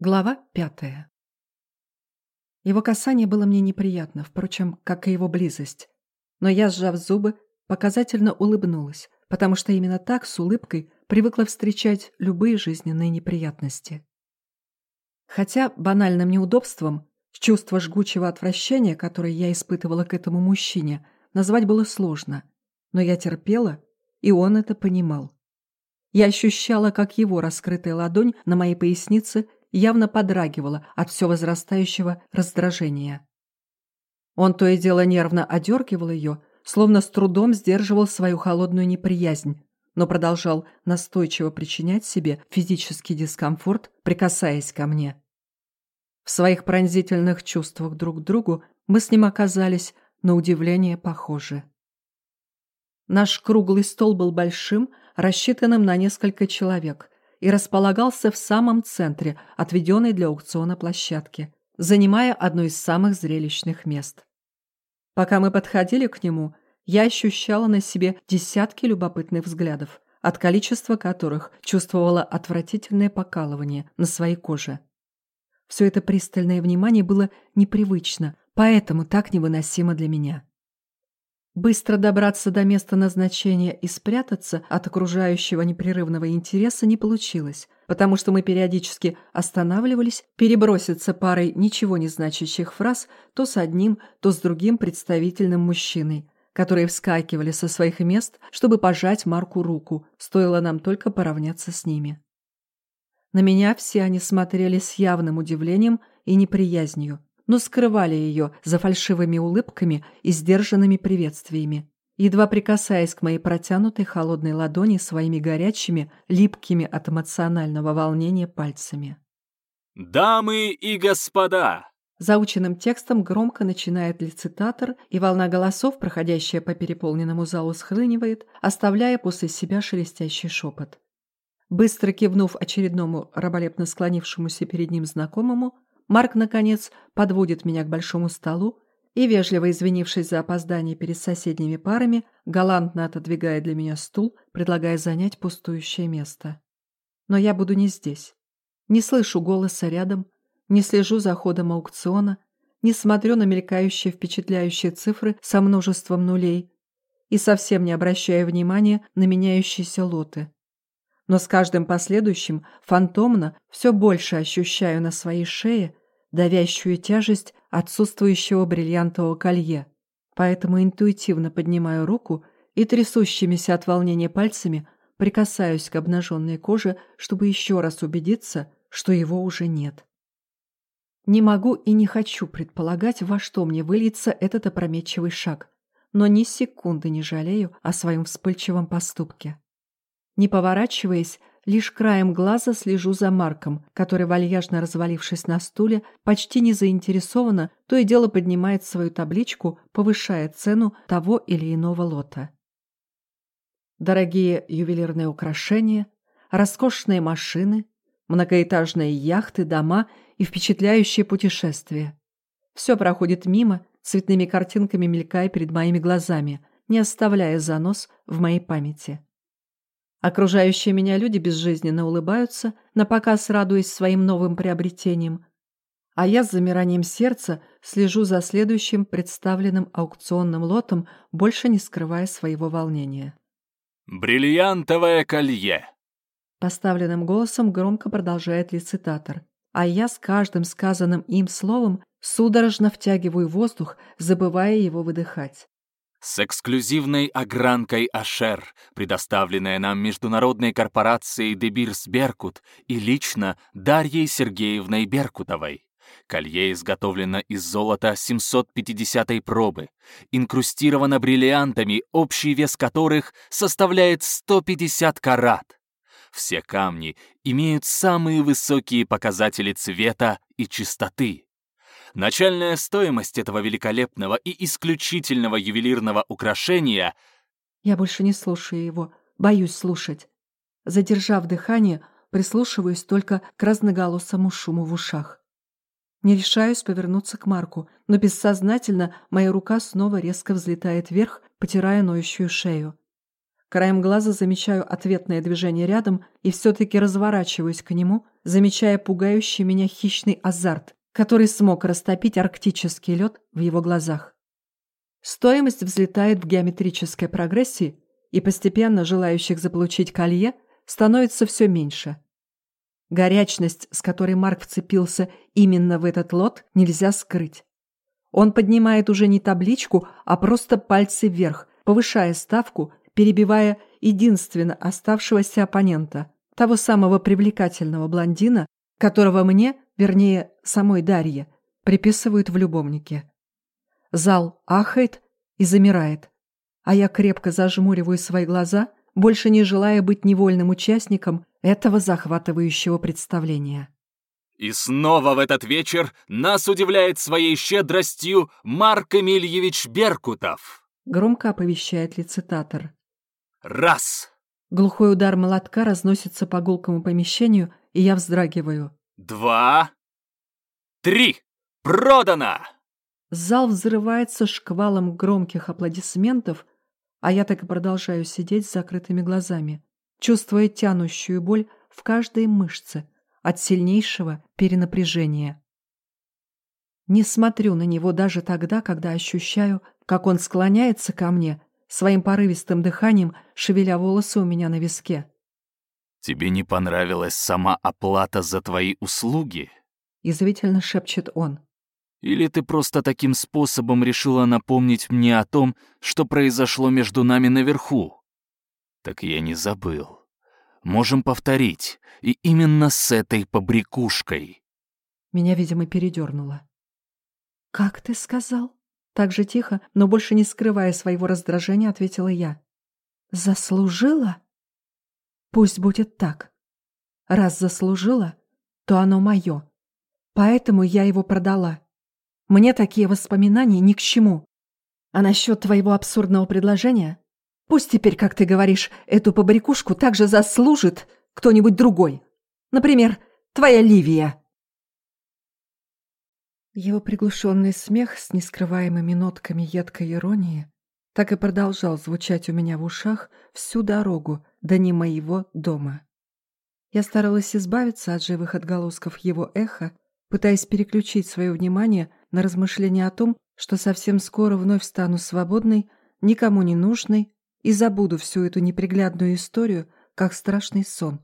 Глава пятая. Его касание было мне неприятно, впрочем, как и его близость. Но я, сжав зубы, показательно улыбнулась, потому что именно так, с улыбкой, привыкла встречать любые жизненные неприятности. Хотя банальным неудобством, чувство жгучего отвращения, которое я испытывала к этому мужчине, назвать было сложно. Но я терпела, и он это понимал. Я ощущала, как его раскрытая ладонь на моей пояснице – явно подрагивала от все возрастающего раздражения. Он то и дело нервно одергивал ее, словно с трудом сдерживал свою холодную неприязнь, но продолжал настойчиво причинять себе физический дискомфорт, прикасаясь ко мне. В своих пронзительных чувствах друг к другу мы с ним оказались, на удивление, похожи. Наш круглый стол был большим, рассчитанным на несколько человек, и располагался в самом центре отведенной для аукциона площадки, занимая одно из самых зрелищных мест. Пока мы подходили к нему, я ощущала на себе десятки любопытных взглядов, от количества которых чувствовала отвратительное покалывание на своей коже. Все это пристальное внимание было непривычно, поэтому так невыносимо для меня. Быстро добраться до места назначения и спрятаться от окружающего непрерывного интереса не получилось, потому что мы периодически останавливались переброситься парой ничего не значащих фраз то с одним, то с другим представительным мужчиной, которые вскакивали со своих мест, чтобы пожать Марку руку, стоило нам только поравняться с ними. На меня все они смотрели с явным удивлением и неприязнью, но скрывали ее за фальшивыми улыбками и сдержанными приветствиями, едва прикасаясь к моей протянутой холодной ладони своими горячими, липкими от эмоционального волнения пальцами. «Дамы и господа!» Заученным текстом громко начинает лицитатор, и волна голосов, проходящая по переполненному залу, схлынивает, оставляя после себя шелестящий шепот. Быстро кивнув очередному раболепно склонившемуся перед ним знакомому, Марк, наконец, подводит меня к большому столу и, вежливо извинившись за опоздание перед соседними парами, галантно отодвигает для меня стул, предлагая занять пустующее место. Но я буду не здесь. Не слышу голоса рядом, не слежу за ходом аукциона, не смотрю на мелькающие впечатляющие цифры со множеством нулей и совсем не обращаю внимания на меняющиеся лоты. Но с каждым последующим фантомно все больше ощущаю на своей шее давящую тяжесть отсутствующего бриллиантового колье, поэтому интуитивно поднимаю руку и трясущимися от волнения пальцами прикасаюсь к обнаженной коже, чтобы еще раз убедиться, что его уже нет. Не могу и не хочу предполагать, во что мне выльется этот опрометчивый шаг, но ни секунды не жалею о своем вспыльчивом поступке. Не поворачиваясь, Лишь краем глаза слежу за Марком, который, вальяжно развалившись на стуле, почти не заинтересованно, то и дело поднимает свою табличку, повышая цену того или иного лота. Дорогие ювелирные украшения, роскошные машины, многоэтажные яхты, дома и впечатляющие путешествия. Все проходит мимо, цветными картинками мелькая перед моими глазами, не оставляя занос в моей памяти. Окружающие меня люди безжизненно улыбаются, напоказ радуясь своим новым приобретениям, а я с замиранием сердца слежу за следующим представленным аукционным лотом, больше не скрывая своего волнения. «Бриллиантовое колье!» Поставленным голосом громко продолжает лицитатор, а я с каждым сказанным им словом судорожно втягиваю воздух, забывая его выдыхать с эксклюзивной огранкой Ашер, предоставленная нам международной корпорацией Дебирс Беркут и лично Дарьей Сергеевной Беркутовой. Колье изготовлено из золота 750 пробы, инкрустировано бриллиантами, общий вес которых составляет 150 карат. Все камни имеют самые высокие показатели цвета и чистоты. Начальная стоимость этого великолепного и исключительного ювелирного украшения... Я больше не слушаю его, боюсь слушать. Задержав дыхание, прислушиваюсь только к разноголосому шуму в ушах. Не решаюсь повернуться к Марку, но бессознательно моя рука снова резко взлетает вверх, потирая ноющую шею. Краем глаза замечаю ответное движение рядом и все-таки разворачиваюсь к нему, замечая пугающий меня хищный азарт, который смог растопить арктический лед в его глазах. Стоимость взлетает в геометрической прогрессии, и постепенно желающих заполучить колье становится все меньше. Горячность, с которой Марк вцепился именно в этот лот, нельзя скрыть. Он поднимает уже не табличку, а просто пальцы вверх, повышая ставку, перебивая единственно оставшегося оппонента, того самого привлекательного блондина, которого мне, вернее, самой Дарье, приписывают в любовнике. Зал ахает и замирает, а я крепко зажмуриваю свои глаза, больше не желая быть невольным участником этого захватывающего представления. И снова в этот вечер нас удивляет своей щедростью Марк Эмильевич Беркутов. Громко оповещает лицитатор. Раз. Глухой удар молотка разносится по гулкому помещению, и я вздрагиваю. Два. Три. Продано! Зал взрывается шквалом громких аплодисментов, а я так и продолжаю сидеть с закрытыми глазами, чувствуя тянущую боль в каждой мышце от сильнейшего перенапряжения. Не смотрю на него даже тогда, когда ощущаю, как он склоняется ко мне, своим порывистым дыханием шевеля волосы у меня на виске. «Тебе не понравилась сама оплата за твои услуги?» — язвительно шепчет он. Или ты просто таким способом решила напомнить мне о том, что произошло между нами наверху? Так я не забыл. Можем повторить, и именно с этой побрякушкой. Меня, видимо, передернуло. «Как ты сказал?» Так же тихо, но больше не скрывая своего раздражения, ответила я. «Заслужила?» «Пусть будет так. Раз заслужила, то оно мое. Поэтому я его продала. Мне такие воспоминания ни к чему. А насчет твоего абсурдного предложения? Пусть теперь, как ты говоришь, эту побрякушку также заслужит кто-нибудь другой. Например, твоя Ливия. Его приглушенный смех с нескрываемыми нотками едкой иронии так и продолжал звучать у меня в ушах всю дорогу до не моего дома. Я старалась избавиться от живых отголосков его эха, пытаясь переключить свое внимание на размышления о том, что совсем скоро вновь стану свободной, никому не нужной и забуду всю эту неприглядную историю, как страшный сон.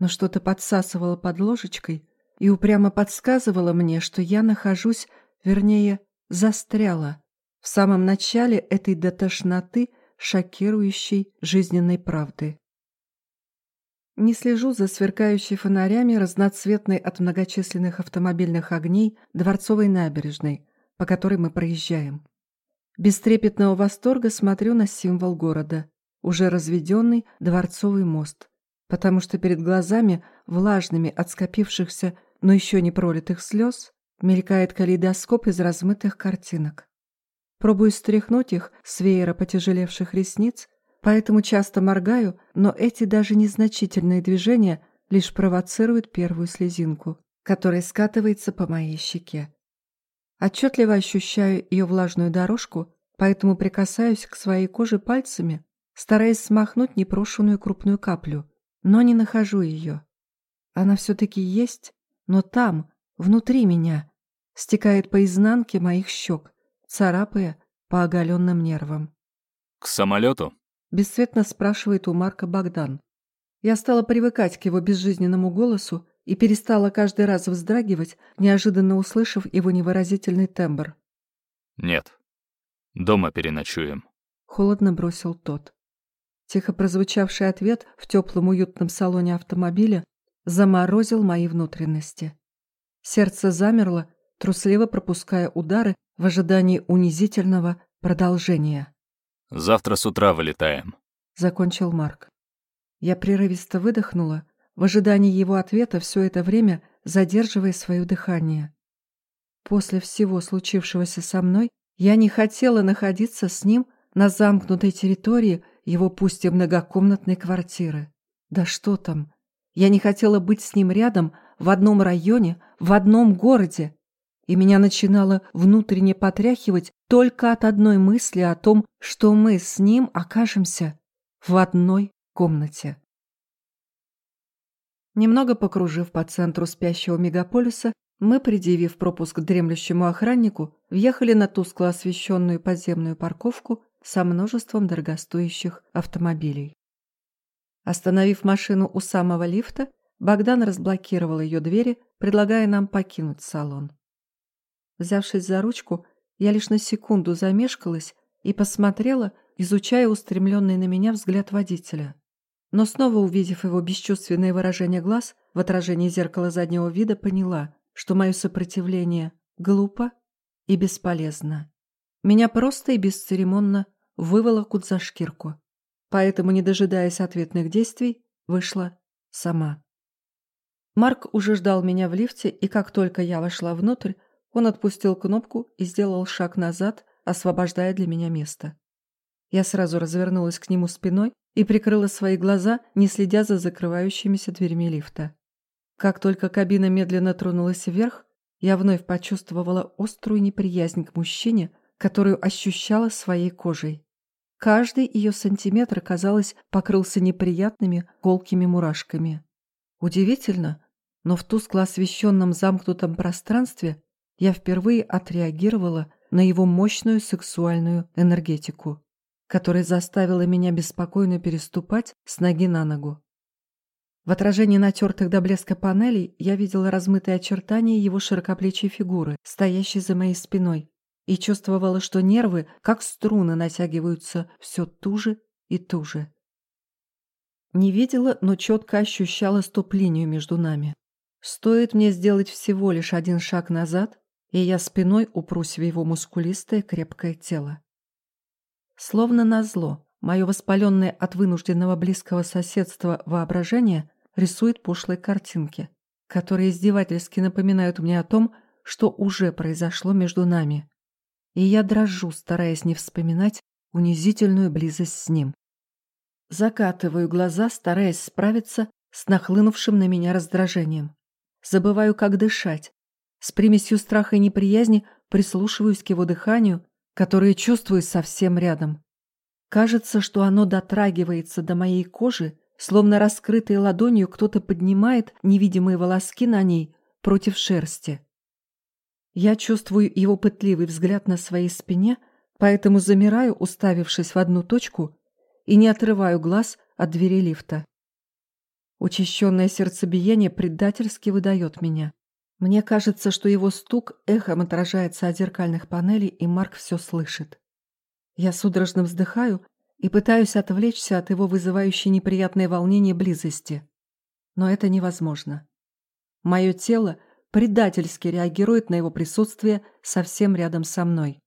Но что-то подсасывало под ложечкой и упрямо подсказывало мне, что я нахожусь, вернее, застряла в самом начале этой до тошноты шокирующей жизненной правды. Не слежу за сверкающей фонарями, разноцветной от многочисленных автомобильных огней Дворцовой набережной, по которой мы проезжаем. Без трепетного восторга смотрю на символ города, уже разведенный Дворцовый мост, потому что перед глазами, влажными от скопившихся, но еще не пролитых слез, мелькает калейдоскоп из размытых картинок. Пробую стряхнуть их с веера потяжелевших ресниц, Поэтому часто моргаю, но эти даже незначительные движения лишь провоцируют первую слезинку, которая скатывается по моей щеке. Отчетливо ощущаю ее влажную дорожку, поэтому прикасаюсь к своей коже пальцами, стараясь смахнуть непрошенную крупную каплю, но не нахожу ее. Она все-таки есть, но там, внутри меня, стекает по изнанке моих щек, царапая по оголенным нервам. «К самолету?» Бесцветно спрашивает у Марка Богдан. Я стала привыкать к его безжизненному голосу и перестала каждый раз вздрагивать, неожиданно услышав его невыразительный тембр. «Нет. Дома переночуем», — холодно бросил тот. Тихо прозвучавший ответ в теплом уютном салоне автомобиля заморозил мои внутренности. Сердце замерло, трусливо пропуская удары в ожидании унизительного продолжения. Завтра с утра вылетаем», — закончил Марк. Я прерывисто выдохнула, в ожидании его ответа все это время задерживая свое дыхание. После всего случившегося со мной я не хотела находиться с ним на замкнутой территории его пусть и многокомнатной квартиры. Да что там, я не хотела быть с ним рядом в одном районе, в одном городе и меня начинало внутренне потряхивать только от одной мысли о том, что мы с ним окажемся в одной комнате. Немного покружив по центру спящего мегаполиса, мы, предъявив пропуск дремлющему охраннику, въехали на тускло освещенную подземную парковку со множеством дорогостоящих автомобилей. Остановив машину у самого лифта, Богдан разблокировал ее двери, предлагая нам покинуть салон. Взявшись за ручку, я лишь на секунду замешкалась и посмотрела, изучая устремленный на меня взгляд водителя. Но снова увидев его бесчувственное выражение глаз в отражении зеркала заднего вида, поняла, что мое сопротивление глупо и бесполезно. Меня просто и бесцеремонно выволокут за шкирку. Поэтому, не дожидаясь ответных действий, вышла сама. Марк уже ждал меня в лифте, и как только я вошла внутрь, он отпустил кнопку и сделал шаг назад, освобождая для меня место. Я сразу развернулась к нему спиной и прикрыла свои глаза, не следя за закрывающимися дверьми лифта. Как только кабина медленно тронулась вверх, я вновь почувствовала острую неприязнь к мужчине, которую ощущала своей кожей. Каждый ее сантиметр, казалось, покрылся неприятными колкими мурашками. Удивительно, но в тускло освещенном замкнутом пространстве я впервые отреагировала на его мощную сексуальную энергетику, которая заставила меня беспокойно переступать с ноги на ногу. В отражении натертых до блеска панелей я видела размытые очертания его широкоплечьей фигуры, стоящей за моей спиной, и чувствовала, что нервы, как струны, натягиваются все туже и туже. Не видела, но четко ощущала стоп-линию между нами. Стоит мне сделать всего лишь один шаг назад, и я спиной упрусь в его мускулистое крепкое тело. Словно назло, мое воспаленное от вынужденного близкого соседства воображение рисует пошлые картинки, которые издевательски напоминают мне о том, что уже произошло между нами. И я дрожу, стараясь не вспоминать унизительную близость с ним. Закатываю глаза, стараясь справиться с нахлынувшим на меня раздражением. Забываю, как дышать. С примесью страха и неприязни прислушиваюсь к его дыханию, которое чувствую совсем рядом. Кажется, что оно дотрагивается до моей кожи, словно раскрытой ладонью кто-то поднимает невидимые волоски на ней против шерсти. Я чувствую его пытливый взгляд на своей спине, поэтому замираю, уставившись в одну точку, и не отрываю глаз от двери лифта. Учащенное сердцебиение предательски выдает меня. Мне кажется, что его стук эхом отражается от зеркальных панелей, и Марк все слышит. Я судорожно вздыхаю и пытаюсь отвлечься от его вызывающей неприятное волнение близости. Но это невозможно. Мое тело предательски реагирует на его присутствие совсем рядом со мной.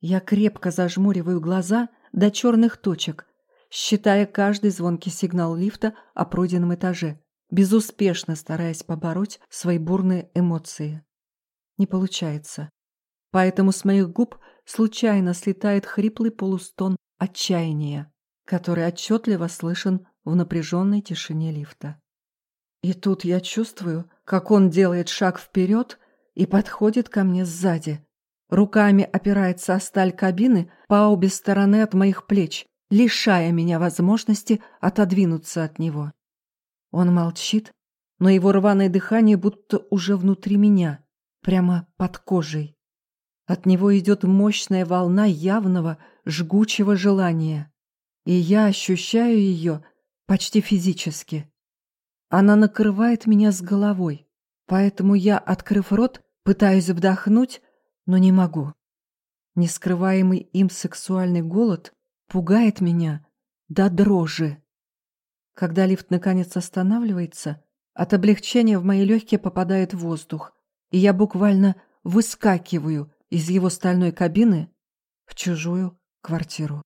Я крепко зажмуриваю глаза до черных точек, считая каждый звонкий сигнал лифта о пройденном этаже, безуспешно стараясь побороть свои бурные эмоции. Не получается. Поэтому с моих губ случайно слетает хриплый полустон отчаяния, который отчетливо слышен в напряженной тишине лифта. И тут я чувствую, как он делает шаг вперед и подходит ко мне сзади. Руками опирается о сталь кабины по обе стороны от моих плеч, лишая меня возможности отодвинуться от него. Он молчит, но его рваное дыхание будто уже внутри меня, прямо под кожей. От него идет мощная волна явного, жгучего желания. И я ощущаю ее почти физически. Она накрывает меня с головой, поэтому я, открыв рот, пытаюсь вдохнуть, но не могу. Нескрываемый им сексуальный голод пугает меня до дрожи. Когда лифт наконец останавливается, от облегчения в мои легкие попадает воздух, и я буквально выскакиваю из его стальной кабины в чужую квартиру.